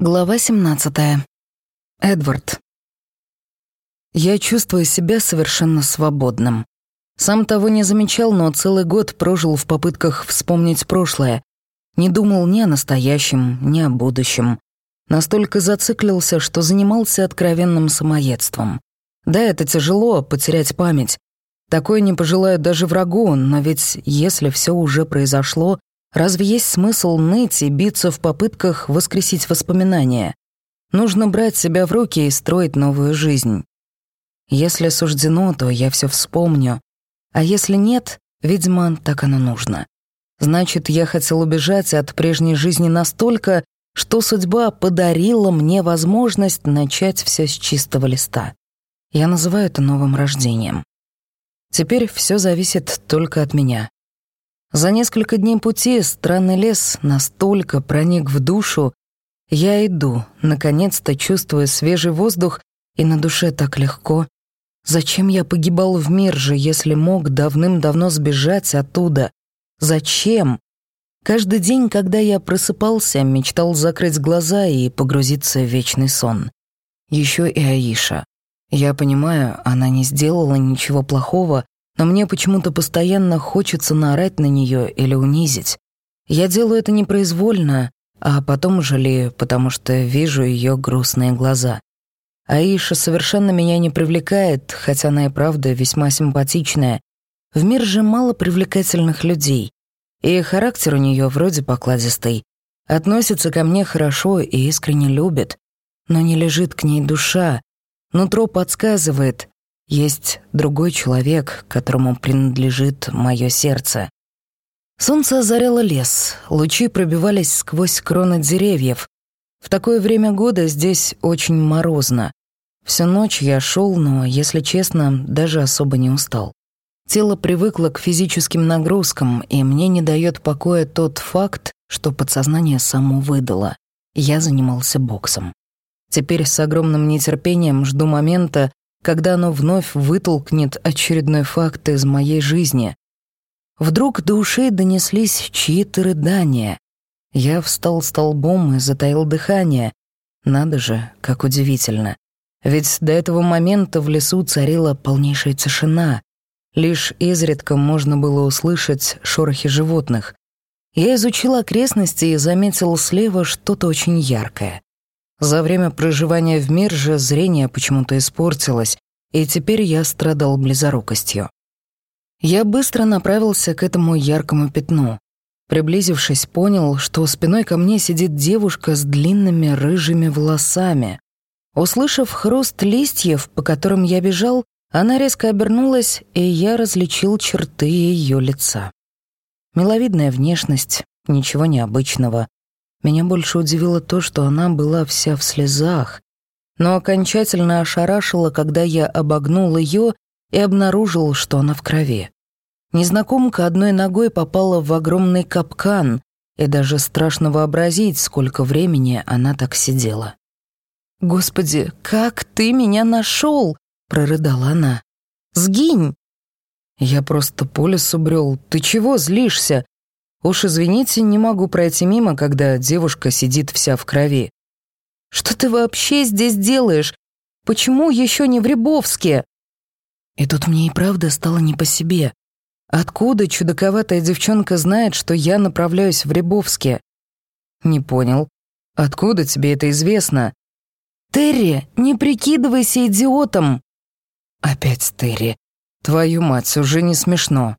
Глава 17. Эдвард. Я чувствую себя совершенно свободным. Сам того не замечал, но целый год прожил в попытках вспомнить прошлое. Не думал ни о настоящем, ни о будущем. Настолько зациклился, что занимался откровенным самоедством. Да, это тяжело, потерять память. Такое не пожелаю даже врагу, но ведь если все уже произошло, Разве есть смысл ныть и биться в попытках воскресить воспоминания? Нужно брать себя в руки и строить новую жизнь. Если суждено, то я все вспомню. А если нет, видимо, так оно нужно. Значит, я хотел убежать от прежней жизни настолько, что судьба подарила мне возможность начать все с чистого листа. Я называю это новым рождением. Теперь все зависит только от меня. За несколько дней пути странный лес настолько проник в душу. Я иду, наконец-то чувствуя свежий воздух, и на душе так легко. Зачем я погибал в мир же, если мог давным-давно сбежать оттуда? Зачем? Каждый день, когда я просыпался, мечтал закрыть глаза и погрузиться в вечный сон. Еще и Аиша. Я понимаю, она не сделала ничего плохого, но мне почему-то постоянно хочется наорать на нее или унизить. Я делаю это непроизвольно, а потом жалею, потому что вижу ее грустные глаза. Аиша совершенно меня не привлекает, хотя она и правда весьма симпатичная. В мир же мало привлекательных людей, и характер у нее вроде покладистый. Относится ко мне хорошо и искренне любит, но не лежит к ней душа. Нутро подсказывает, есть другой человек, которому принадлежит мое сердце. Солнце озаряло лес, лучи пробивались сквозь кроны деревьев. В такое время года здесь очень морозно. Всю ночь я шел, но, если честно, даже особо не устал. Тело привыкло к физическим нагрузкам, и мне не дает покоя тот факт, что подсознание само выдало. Я занимался боксом. Теперь с огромным нетерпением жду момента, когда оно вновь вытолкнет очередной факт из моей жизни. Вдруг до ушей донеслись чьи-то рыдания. Я встал столбом и затаил дыхание. Надо же, как удивительно. Ведь до этого момента в лесу царила полнейшая тишина. Лишь изредка можно было услышать шорохи животных. Я изучил окрестности и заметил слева что-то очень яркое. За время проживания в мир же зрение почему-то испортилось, и теперь я страдал близорукостью. Я быстро направился к этому яркому пятну. Приблизившись, понял, что спиной ко мне сидит девушка с длинными рыжими волосами. Услышав хруст листьев, по которым я бежал, она резко обернулась, и я различил черты ее лица. Миловидная внешность, ничего необычного, меня больше удивило то, что она была вся в слезах, но окончательно ошарашила, когда я обогнул ее и обнаружил, что она в крови. Незнакомка одной ногой попала в огромный капкан, и даже страшно вообразить, сколько времени она так сидела. «Господи, как ты меня нашел?» — прорыдала она. «Сгинь!» Я просто по лесу брел. Ты чего злишься? Уж извините, не могу пройти мимо, когда девушка сидит вся в крови. Что ты вообще здесь делаешь? Почему еще не в Рябовске? И тут мне и правда стало не по себе. Откуда чудаковатая девчонка знает, что я направляюсь в Рябовске? Не понял. Откуда тебе это известно? Терри, не прикидывайся идиотом. Опять Терри. Твою мать, уже не смешно.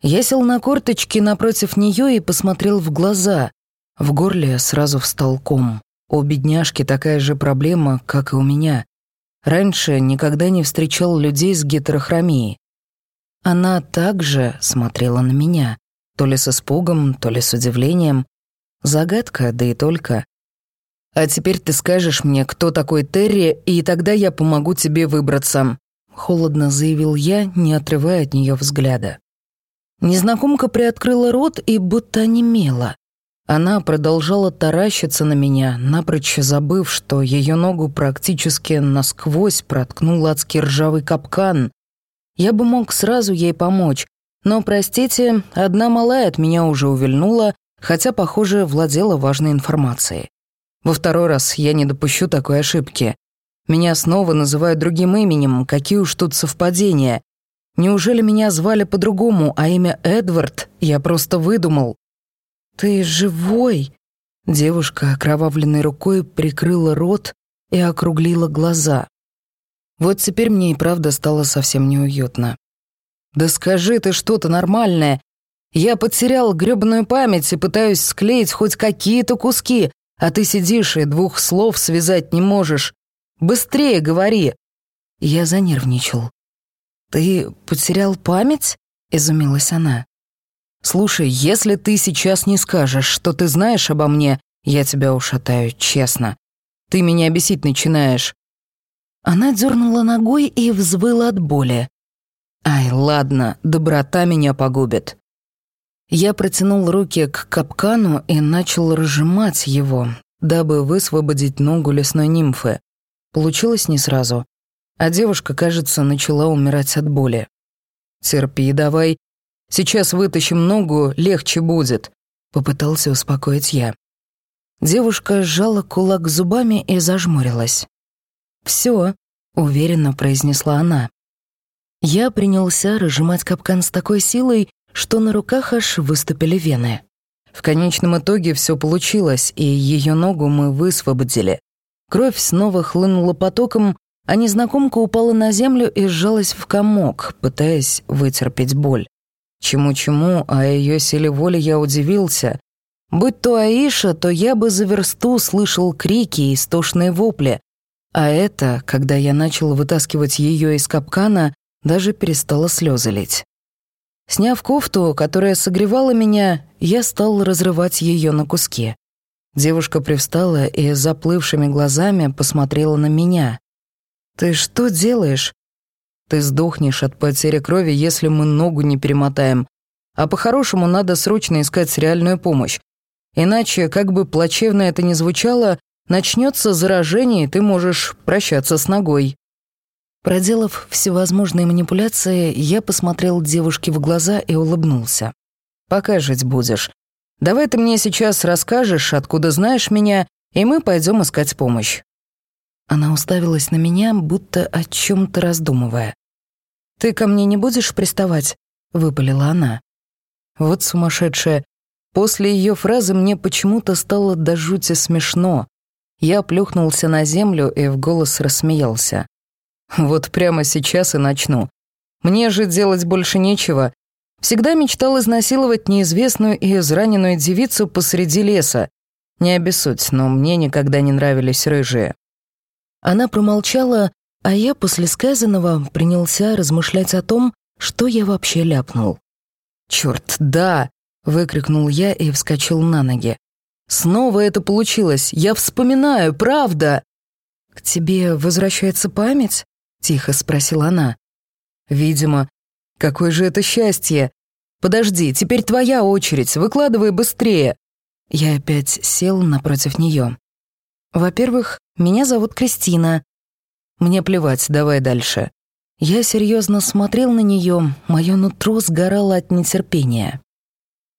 Я сел на корточки напротив нее и посмотрел в глаза. В горле сразу встал ком. У бедняжки такая же проблема, как и у меня. Раньше никогда не встречал людей с гетерохромией. Она также смотрела на меня, то ли с испугом, то ли с удивлением. Загадка, да и только. «А теперь ты скажешь мне, кто такой Терри, и тогда я помогу тебе выбраться», — холодно заявил я, не отрывая от нее взгляда. Незнакомка приоткрыла рот и будто онемела. Она продолжала таращиться на меня, напрочь забыв, что ее ногу практически насквозь проткнул адский ржавый капкан. Я бы мог сразу ей помочь, но, простите, одна малая от меня уже увильнула, хотя, похоже, владела важной информацией. Во второй раз я не допущу такой ошибки. Меня снова называют другим именем, какие уж тут совпадения. Неужели меня звали по-другому, а имя Эдвард я просто выдумал? «Ты живой?» Девушка окровавленной рукой прикрыла рот и округлила глаза. Вот теперь мне и правда стало совсем неуютно. «Да скажи ты что-то нормальное. Я потерял грёбаную память и пытаюсь склеить хоть какие-то куски, а ты сидишь и двух слов связать не можешь. Быстрее говори!» Я занервничал. «Ты потерял память?» — изумилась она. «Слушай, если ты сейчас не скажешь, что ты знаешь обо мне, я тебя ушатаю, честно. Ты меня бесить начинаешь». Она дернула ногой и взвыла от боли. «Ай, ладно, доброта меня погубит». Я протянул руки к капкану и начал разжимать его, дабы высвободить ногу лесной нимфы. Получилось не сразу, а девушка, кажется, начала умирать от боли. «Терпи давай. Сейчас вытащим ногу, легче будет», — попытался успокоить я. Девушка сжала кулак зубами и зажмурилась. «Всё», — уверенно произнесла она. Я принялся разжимать капкан с такой силой, что на руках аж выступили вены. В конечном итоге все получилось, и ее ногу мы высвободили. Кровь снова хлынула потоком, а незнакомка упала на землю и сжалась в комок, пытаясь вытерпеть боль. Чему-чему, а ее силе воли я удивился. Будь то Аиша, то я бы за версту слышал крики и истошные вопли. А это, когда я начал вытаскивать ее из капкана, даже перестала слезы лить. Сняв кофту, которая согревала меня, я стал разрывать ее на куски. Девушка привстала и заплывшими глазами посмотрела на меня. «Ты что делаешь?» «Ты сдохнешь от потери крови, если мы ногу не перемотаем. А по-хорошему надо срочно искать реальную помощь. Иначе, как бы плачевно это ни звучало, начнется заражение, и ты можешь прощаться с ногой». Проделав всевозможные манипуляции, я посмотрел девушке в глаза и улыбнулся. «Пока жить будешь. Давай ты мне сейчас расскажешь, откуда знаешь меня, и мы пойдем искать помощь». Она уставилась на меня, будто о чем то раздумывая. «Ты ко мне не будешь приставать?» — выпалила она. Вот сумасшедшая. После ее фразы мне почему-то стало до жути смешно. Я плюхнулся на землю и в голос рассмеялся. Вот прямо сейчас и начну. Мне же делать больше нечего. Всегда мечтал изнасиловать неизвестную и израненную девицу посреди леса. Не обессудь, но мне никогда не нравились рыжие. Она промолчала, а я после сказанного принялся размышлять о том, что я вообще ляпнул. «Чёрт, да!» — выкрикнул я и вскочил на ноги. «Снова это получилось! Я вспоминаю, правда!» «К тебе возвращается память?» — тихо спросила она. «Видимо. Какое же это счастье! Подожди, теперь твоя очередь, выкладывай быстрее!» Я опять сел напротив нее. «Во-первых, меня зовут Кристина». «Мне плевать, давай дальше». Я серьезно смотрел на нее, мое нутро сгорало от нетерпения.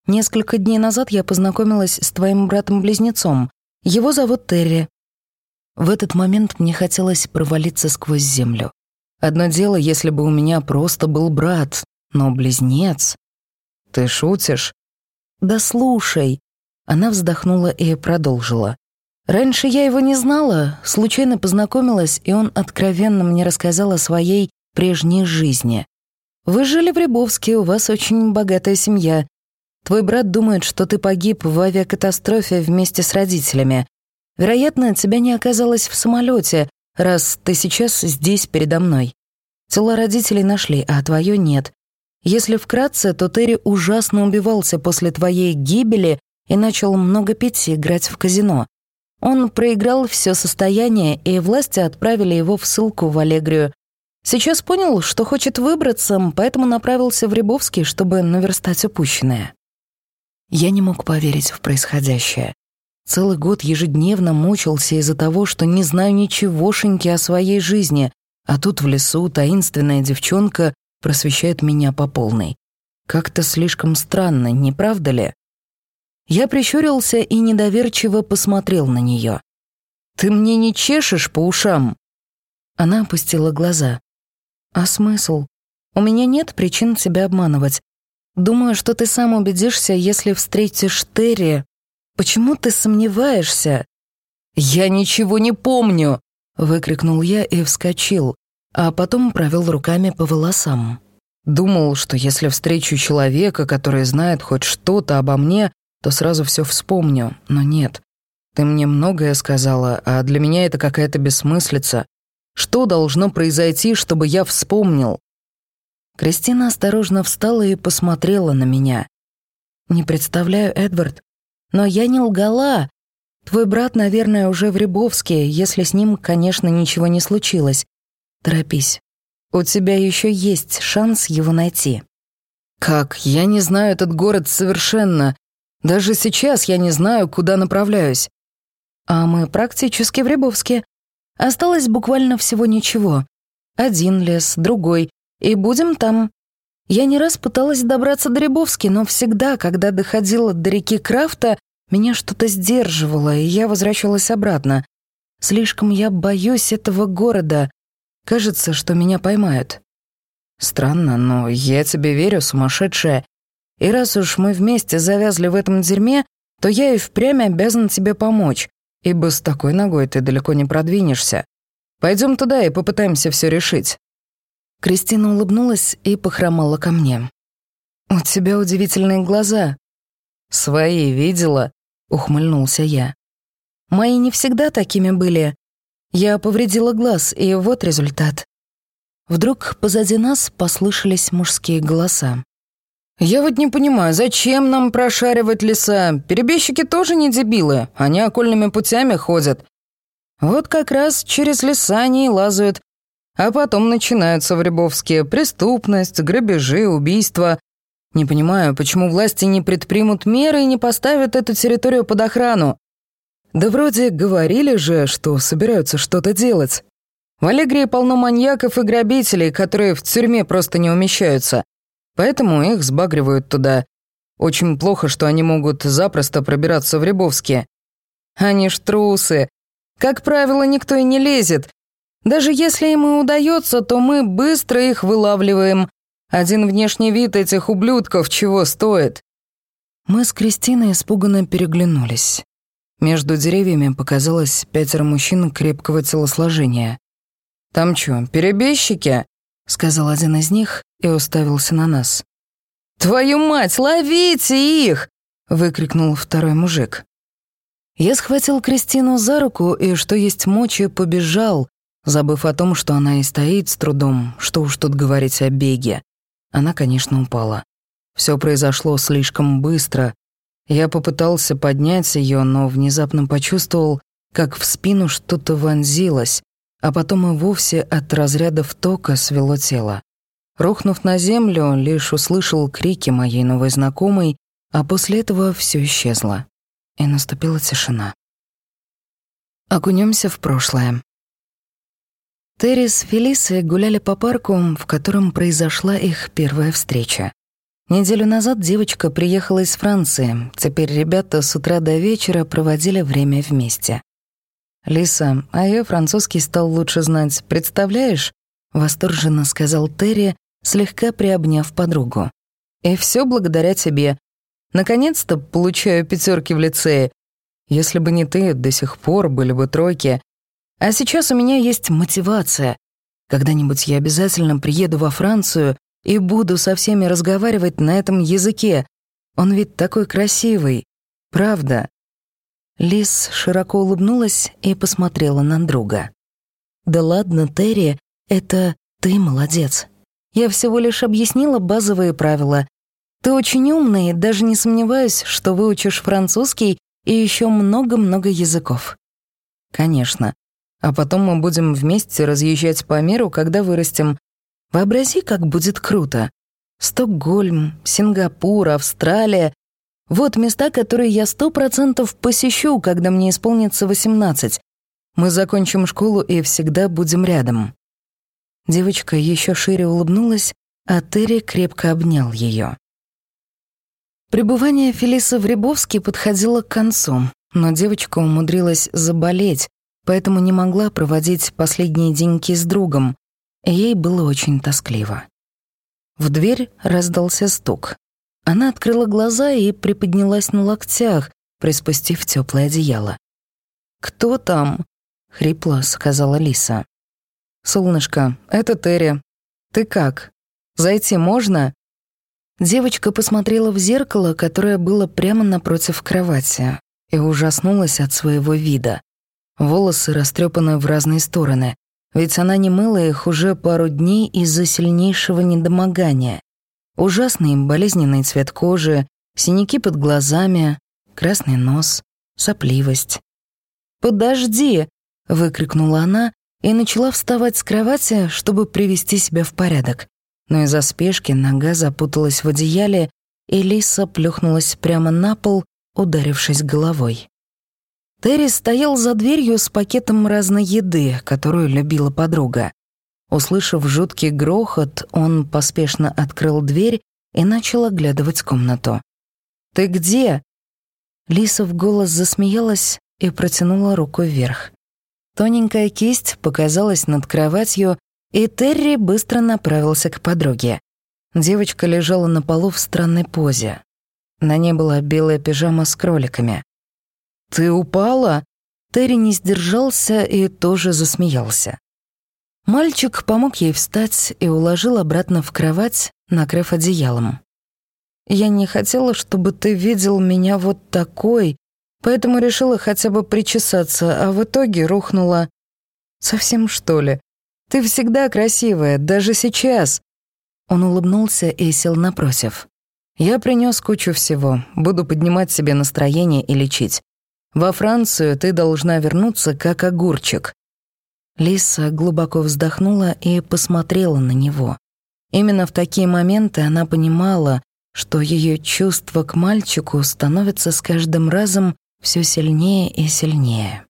Несколько дней назад я познакомилась с твоим братом-близнецом. Его зовут Терри. В этот момент мне хотелось провалиться сквозь землю. Одно дело, если бы у меня просто был брат, но близнец... Ты шутишь? Да слушай. Она вздохнула и продолжила. Раньше я его не знала, случайно познакомилась, и он откровенно мне рассказал о своей прежней жизни. Вы жили в Рябовске, у вас очень богатая семья. Твой брат думает, что ты погиб в авиакатастрофе вместе с родителями, Вероятно, тебя не оказалось в самолете, раз ты сейчас здесь передо мной. Тела родителей нашли, а твое нет. Если вкратце, то Терри ужасно убивался после твоей гибели и начал много пить и играть в казино. Он проиграл все состояние, и власти отправили его в ссылку в Аллегрию. Сейчас понял, что хочет выбраться, поэтому направился в Рябовский, чтобы наверстать упущенное. Я не мог поверить в происходящее. Целый год ежедневно мучился из-за того, что не знаю ничегошеньки о своей жизни, а тут в лесу таинственная девчонка просвещает меня по полной. Как-то слишком странно, не правда ли? Я прищурился и недоверчиво посмотрел на нее. Ты мне не чешешь по ушам?» Она опустила глаза. «А смысл? У меня нет причин тебя обманывать. Думаю, что ты сам убедишься, если встретишь Терри. Почему ты сомневаешься?» «Я ничего не помню!» — выкрикнул я и вскочил, а потом провел руками по волосам. Думал, что если встречу человека, который знает хоть что-то обо мне, то сразу все вспомню, но нет. Ты мне многое сказала, а для меня это какая-то бессмыслица. Что должно произойти, чтобы я вспомнил? Кристина осторожно встала и посмотрела на меня. «Не представляю, Эдвард, но я не лгала. Твой брат, наверное, уже в Рябовске, если с ним, конечно, ничего не случилось. Торопись. У тебя еще есть шанс его найти». «Как? Я не знаю этот город совершенно. Даже сейчас я не знаю, куда направляюсь». «А мы практически в Рябовске. Осталось буквально всего ничего. Один лес, другой, и будем там. Я не раз пыталась добраться до Рябовски, но всегда, когда доходила до реки Крафта, меня что-то сдерживало, и я возвращалась обратно. Слишком я боюсь этого города. Кажется, что меня поймают. Странно, но я тебе верю, сумасшедшая. И раз уж мы вместе завязли в этом дерьме, то я и впрямь обязан тебе помочь, ибо с такой ногой ты далеко не продвинешься. Пойдем туда и попытаемся все решить. Кристина улыбнулась и похромала ко мне. «У тебя удивительные глаза». «Свои видела?» — ухмыльнулся я. «Мои не всегда такими были. Я повредила глаз, и вот результат». Вдруг позади нас послышались мужские голоса. «Я вот не понимаю, зачем нам прошаривать леса? Перебежчики тоже не дебилы, они окольными путями ходят. Вот как раз через леса они и лазают, а потом начинаются в Рябовске преступность, грабежи, убийства. Не понимаю, почему власти не предпримут меры и не поставят эту территорию под охрану. Да вроде говорили же, что собираются что-то делать. В Аллегрии полно маньяков и грабителей, которые в тюрьме просто не умещаются. Поэтому их сбагривают туда. Очень плохо, что они могут запросто пробираться в Рябовске. Они ж трусы. Как правило, никто и не лезет, даже если им и удается, то мы быстро их вылавливаем. Один внешний вид этих ублюдков чего стоит?» Мы с Кристиной испуганно переглянулись. Между деревьями показалось пятеро мужчин крепкого телосложения. «Там что, перебежчики?» — сказал один из них и уставился на нас. «Твою мать, ловите их!» — выкрикнул второй мужик. Я схватил Кристину за руку и, что есть мочи, побежал, забыв о том, что она и стоит с трудом, что уж тут говорить о беге. Она, конечно, упала. Все произошло слишком быстро. Я попытался поднять ее, но внезапно почувствовал, как в спину что-то вонзилось, а потом и вовсе от разрядов тока свело тело. Рухнув на землю, лишь услышал крики моей новой знакомой, а после этого все исчезло. И наступила тишина. Окунемся в прошлое. Терри с Фелисой гуляли по парку, в котором произошла их первая встреча. Неделю назад девочка приехала из Франции. Теперь ребята с утра до вечера проводили время вместе. «Лиса, а я французский стал лучше знать, представляешь?» — восторженно сказал Терри, слегка приобняв подругу. «И все благодаря тебе. Наконец-то получаю пятерки в лицее. Если бы не ты, до сих пор были бы тройки. А сейчас у меня есть мотивация. Когда-нибудь я обязательно приеду во Францию и буду со всеми разговаривать на этом языке. Он ведь такой красивый. Правда?» Лис широко улыбнулась и посмотрела на друга. «Да ладно, Терри, это ты молодец. Я всего лишь объяснила базовые правила. Ты очень умный, даже не сомневаюсь, что выучишь французский и еще много-много языков». «Конечно. А потом мы будем вместе разъезжать по миру, когда вырастем. Вообрази, как будет круто. Стокгольм, Сингапур, Австралия. Вот места, которые я сто процентов посещу, когда мне исполнится восемнадцать. Мы закончим школу и всегда будем рядом». Девочка еще шире улыбнулась, а Терри крепко обнял ее. Пребывание Фелисы в Рябовске подходило к концу, но девочка умудрилась заболеть, поэтому не могла проводить последние деньки с другом, ей было очень тоскливо. В дверь раздался стук. Она открыла глаза и приподнялась на локтях, приспустив теплое одеяло. «Кто там?» — хрипло сказала Лиса. «Солнышко, это Терри. Ты как? Зайти можно?» Девочка посмотрела в зеркало, которое было прямо напротив кровати, и ужаснулась от своего вида. Волосы растрепаны в разные стороны, ведь она не мыла их уже пару дней из-за сильнейшего недомогания. Ужасный болезненный цвет кожи, синяки под глазами, красный нос, сопливость. «Подожди!» — выкрикнула она и начала вставать с кровати, чтобы привести себя в порядок. Но из-за спешки нога запуталась в одеяле, и Лиса плюхнулась прямо на пол, ударившись головой. Терри стоял за дверью с пакетом разной еды, которую любила подруга. Услышав жуткий грохот, он поспешно открыл дверь и начал оглядывать комнату. «Ты где?» Лиса в голос засмеялась и протянула руку вверх. Тоненькая кисть показалась над кроватью, и Терри быстро направился к подруге. Девочка лежала на полу в странной позе. На ней была белая пижама с кроликами. «Ты упала?» Терри не сдержался и тоже засмеялся. Мальчик помог ей встать и уложил обратно в кровать, накрыв одеялом. Я не хотела, чтобы ты видел меня вот такой, поэтому решила хотя бы причесаться, а в итоге рухнула. Совсем что ли? Ты всегда красивая, даже сейчас. Он улыбнулся и сел напротив. Я принес кучу всего, буду поднимать себе настроение и лечить. Во Францию ты должна вернуться как огурчик. Лиса глубоко вздохнула и посмотрела на него. Именно в такие моменты она понимала, что ее чувство к мальчику становится с каждым разом все сильнее и сильнее.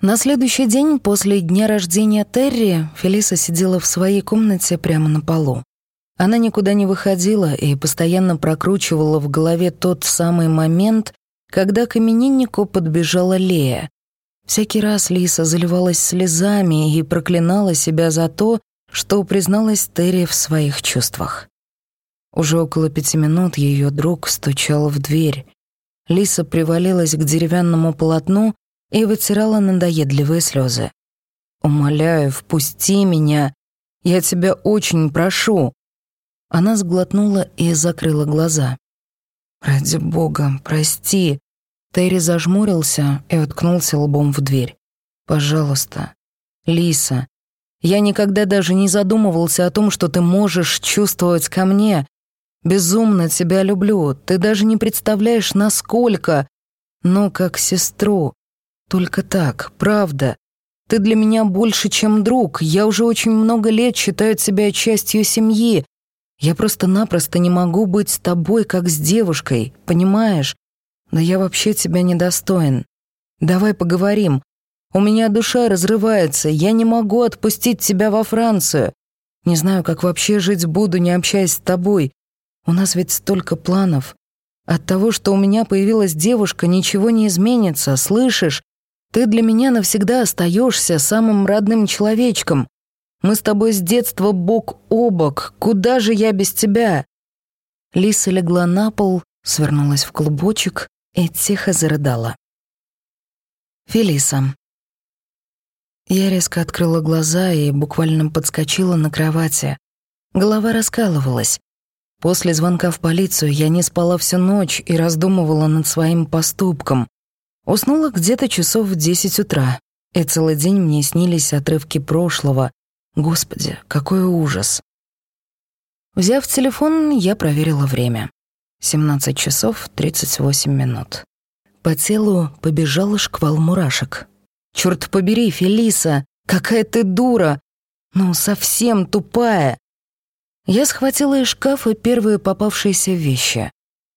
На следующий день после дня рождения Терри Фелиса сидела в своей комнате прямо на полу. Она никуда не выходила и постоянно прокручивала в голове тот самый момент, когда к имениннику подбежала Лея. Всякий раз Лиса заливалась слезами и проклинала себя за то, что призналась Терри в своих чувствах. Уже около пяти минут ее друг стучал в дверь. Лиса привалилась к деревянному полотну и вытирала надоедливые слезы. «Умоляю, впусти меня. Я тебя очень прошу». Она сглотнула и закрыла глаза. «Ради бога, прости». Терри зажмурился и уткнулся лбом в дверь. «Пожалуйста, Лиса, я никогда даже не задумывался о том, что ты можешь чувствовать ко мне, Безумно тебя люблю, ты даже не представляешь, насколько. Но как сестру. Только так, правда. Ты для меня больше, чем друг. Я уже очень много лет считаю тебя частью семьи. Я просто-напросто не могу быть с тобой, как с девушкой, понимаешь? Да я вообще тебя недостоин. Давай поговорим. У меня душа разрывается, я не могу отпустить тебя во Францию. Не знаю, как вообще жить буду, не общаясь с тобой. У нас ведь столько планов. От того, что у меня появилась девушка, ничего не изменится, слышишь? Ты для меня навсегда остаешься самым родным человечком. Мы с тобой с детства бок о бок. Куда же я без тебя?» Лиса легла на пол, свернулась в клубочек и тихо зарыдала. Фелиса. Я резко открыла глаза и буквально подскочила на кровати. Голова раскалывалась. После звонка в полицию я не спала всю ночь и раздумывала над своим поступком. Уснула где-то часов в десять утра, и целый день мне снились отрывки прошлого. Господи, какой ужас. Взяв телефон, я проверила время. 17 часов 38 минут. По телу побежал шквал мурашек. «Чёрт побери, Фелиса, какая ты дура! Ну, совсем тупая!» Я схватила из шкафа первые попавшиеся вещи.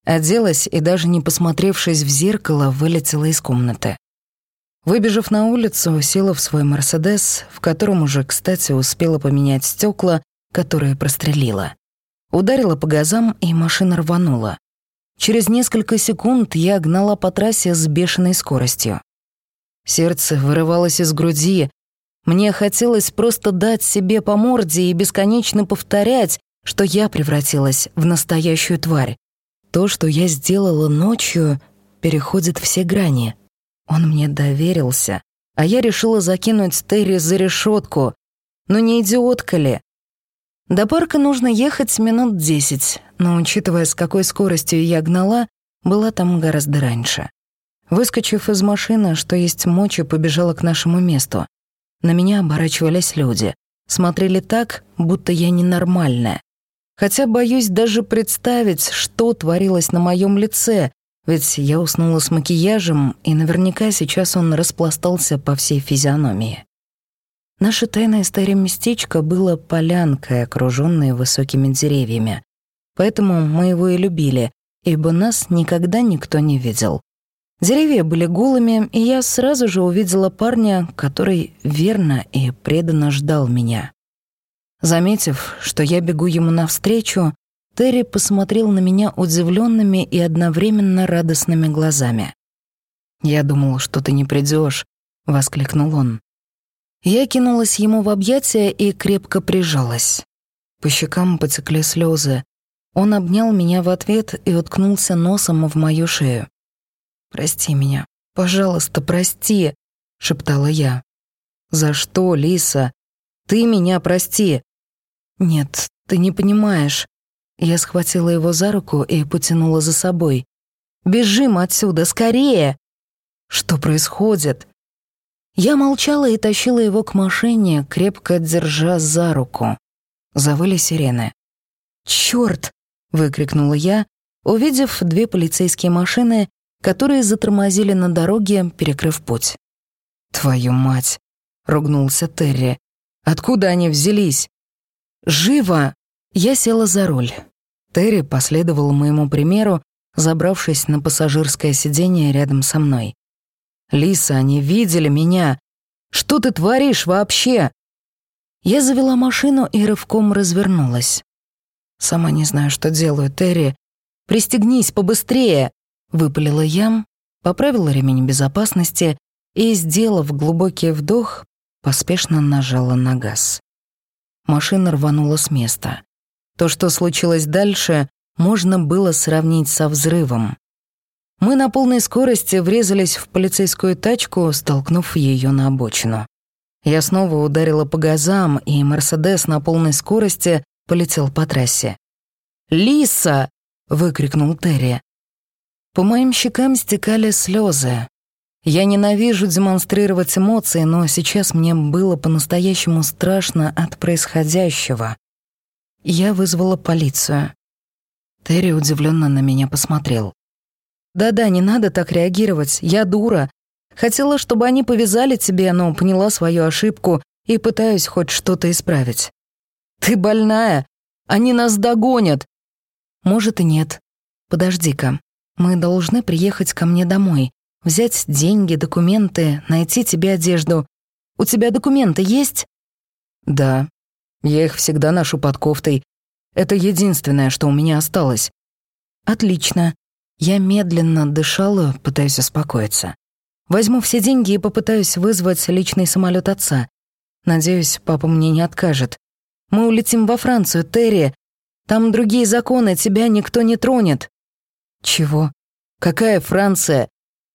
Оделась и, даже не посмотревшись в зеркало, вылетела из комнаты. Выбежав на улицу, села в свой «Мерседес», в котором уже, кстати, успела поменять стекла, которые прострелила. Ударила по газам, и машина рванула. Через несколько секунд я гнала по трассе с бешеной скоростью. Сердце вырывалось из груди. Мне хотелось просто дать себе по морде и бесконечно повторять, что я превратилась в настоящую тварь. То, что я сделала ночью, переходит все грани. Он мне доверился, а я решила закинуть Терри за решетку. Но не идиотка ли? До парка нужно ехать минут десять, но, учитывая, с какой скоростью я гнала, была там гораздо раньше. Выскочив из машины, что есть мочи, побежала к нашему месту. На меня оборачивались люди. Смотрели так, будто я ненормальная. Хотя боюсь даже представить, что творилось на моем лице, ведь я уснула с макияжем, и наверняка сейчас он распластался по всей физиономии. Наше тайное старое местечко было полянкой, окружённой высокими деревьями. Поэтому мы его и любили, ибо нас никогда никто не видел. Деревья были голыми, и я сразу же увидела парня, который верно и преданно ждал меня. Заметив, что я бегу ему навстречу, Терри посмотрел на меня удивленными и одновременно радостными глазами. «Я думал, что ты не придешь, воскликнул он. Я кинулась ему в объятия и крепко прижалась. По щекам потекли слезы. Он обнял меня в ответ и уткнулся носом в мою шею. «Прости меня, пожалуйста, прости», — шептала я. «За что, Лиса? Ты меня прости». «Нет, ты не понимаешь. Я схватила его за руку и потянула за собой. «Бежим отсюда, скорее!» «Что происходит?» Я молчала и тащила его к машине, крепко держа за руку. Завыли сирены. «Чёрт!» — выкрикнула я, увидев две полицейские машины, которые затормозили на дороге, перекрыв путь. «Твою мать!» — ругнулся Терри. «Откуда они взялись?» «Живо!» Я села за руль. Терри последовал моему примеру, забравшись на пассажирское сиденье рядом со мной. «Лиса, они видели меня! Что ты творишь вообще?» Я завела машину и рывком развернулась. «Сама не знаю, что делаю, Терри. Пристегнись побыстрее!» — выпалила я, поправила ремень безопасности и, сделав глубокий вдох, поспешно нажала на газ. Машина рванула с места. То, что случилось дальше, можно было сравнить со взрывом. Мы на полной скорости врезались в полицейскую тачку, столкнув ее на обочину. Я снова ударила по газам, и «Мерседес» на полной скорости полетел по трассе. «Лиса!» — выкрикнул Терри. По моим щекам стекали слезы. Я ненавижу демонстрировать эмоции, но сейчас мне было по-настоящему страшно от происходящего. Я вызвала полицию. Терри удивленно на меня посмотрел. «Да-да, не надо так реагировать, я дура. Хотела, чтобы они повязали тебе, но поняла свою ошибку и пытаюсь хоть что-то исправить». «Ты больная! Они нас догонят!» «Может и нет. Подожди-ка. Мы должны приехать ко мне домой, взять деньги, документы, найти тебе одежду. У тебя документы есть?» «Да», я их всегда ношу под кофтой. Это единственное, что у меня осталось. Отлично. Я медленно дышала, пытаясь успокоиться. Возьму все деньги и попытаюсь вызвать личный самолет отца. Надеюсь, папа мне не откажет. Мы улетим во Францию, Терри. Там другие законы, тебя никто не тронет. Чего? Какая Франция?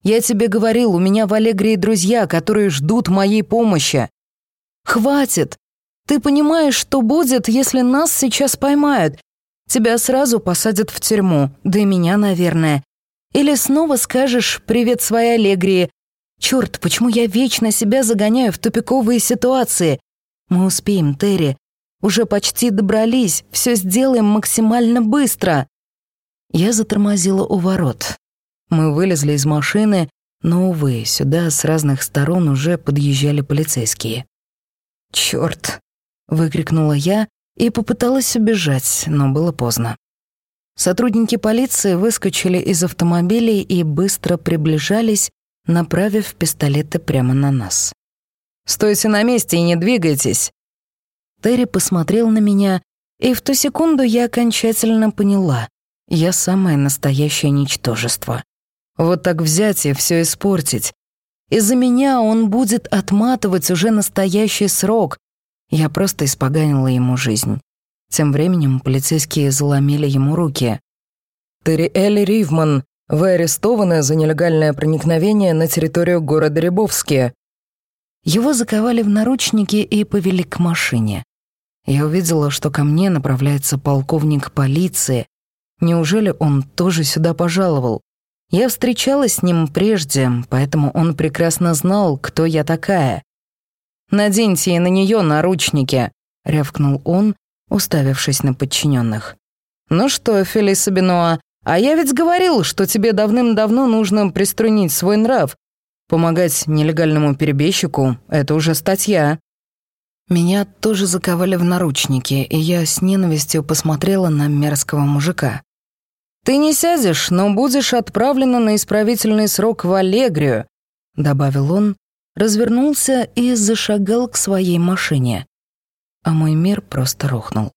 Я тебе говорил, у меня в Аллегрии друзья, которые ждут моей помощи. Хватит! Ты понимаешь, что будет, если нас сейчас поймают? Тебя сразу посадят в тюрьму, да и меня, наверное. Или снова скажешь «Привет своей Аллегрии». Черт, почему я вечно себя загоняю в тупиковые ситуации? Мы успеем, Терри. Уже почти добрались, все сделаем максимально быстро. Я затормозила у ворот. Мы вылезли из машины, но, увы, сюда с разных сторон уже подъезжали полицейские. Черт, выкрикнула я и попыталась убежать, но было поздно. Сотрудники полиции выскочили из автомобилей и быстро приближались, направив пистолеты прямо на нас. «Стойте на месте и не двигайтесь!» Терри посмотрел на меня, и в ту секунду я окончательно поняла. Я самое настоящее ничтожество. Вот так взять и все испортить. Из-за меня он будет отматывать уже настоящий срок. Я просто испоганила ему жизнь. Тем временем полицейские заломили ему руки. «Терриэль Ривман, вы арестованы за нелегальное проникновение на территорию города Рябовске». Его заковали в наручники и повели к машине. Я увидела, что ко мне направляется полковник полиции. Неужели он тоже сюда пожаловал? Я встречалась с ним прежде, поэтому он прекрасно знал, кто я такая. «Наденьте и на нее наручники», — рявкнул он, уставившись на подчиненных. «Ну что, Фелиса Бенуа, а я ведь говорил, что тебе давным-давно нужно приструнить свой нрав. Помогать нелегальному перебежчику — это уже статья». Меня тоже заковали в наручники, и я с ненавистью посмотрела на мерзкого мужика. «Ты не сядешь, но будешь отправлена на исправительный срок в Аллегрию», — добавил он, развернулся и зашагал к своей машине. А мой мир просто рухнул.